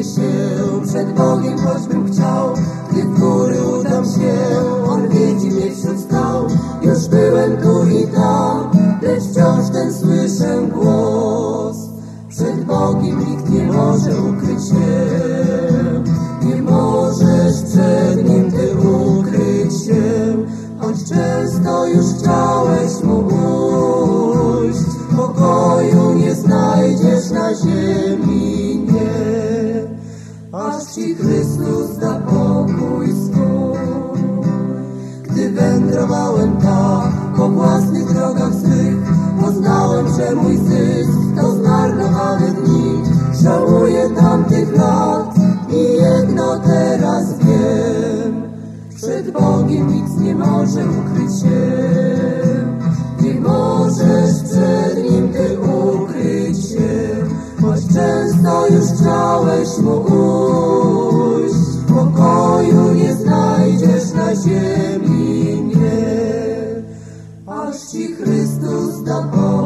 się przed Bogiem, choćbym chciał. Gdy w góry udam się, On wiedzi mnie wśród skał. Już byłem tu i tam, lecz wciąż ten słyszę głos. Przed Bogiem nikt nie może ukryć się. Nie możesz przed Nim Ty ukryć się, choć często już chciałeś Mu ujść. Pokoju nie znajdziesz na ziemi, Ci Chrystus da pokój swój. Gdy wędrowałem tak po własnych drogach swych, poznałem, że mój zysk to zmarnowane dni. Żałuję tamtych lat i jedno teraz wiem. Przed Bogiem nic nie może ukryć się. Nie możesz przed Nim Ty ukryć się, choć często już chciałeś Mu ujść. Ziemi, nie, aż Ci Chrystus da pokój.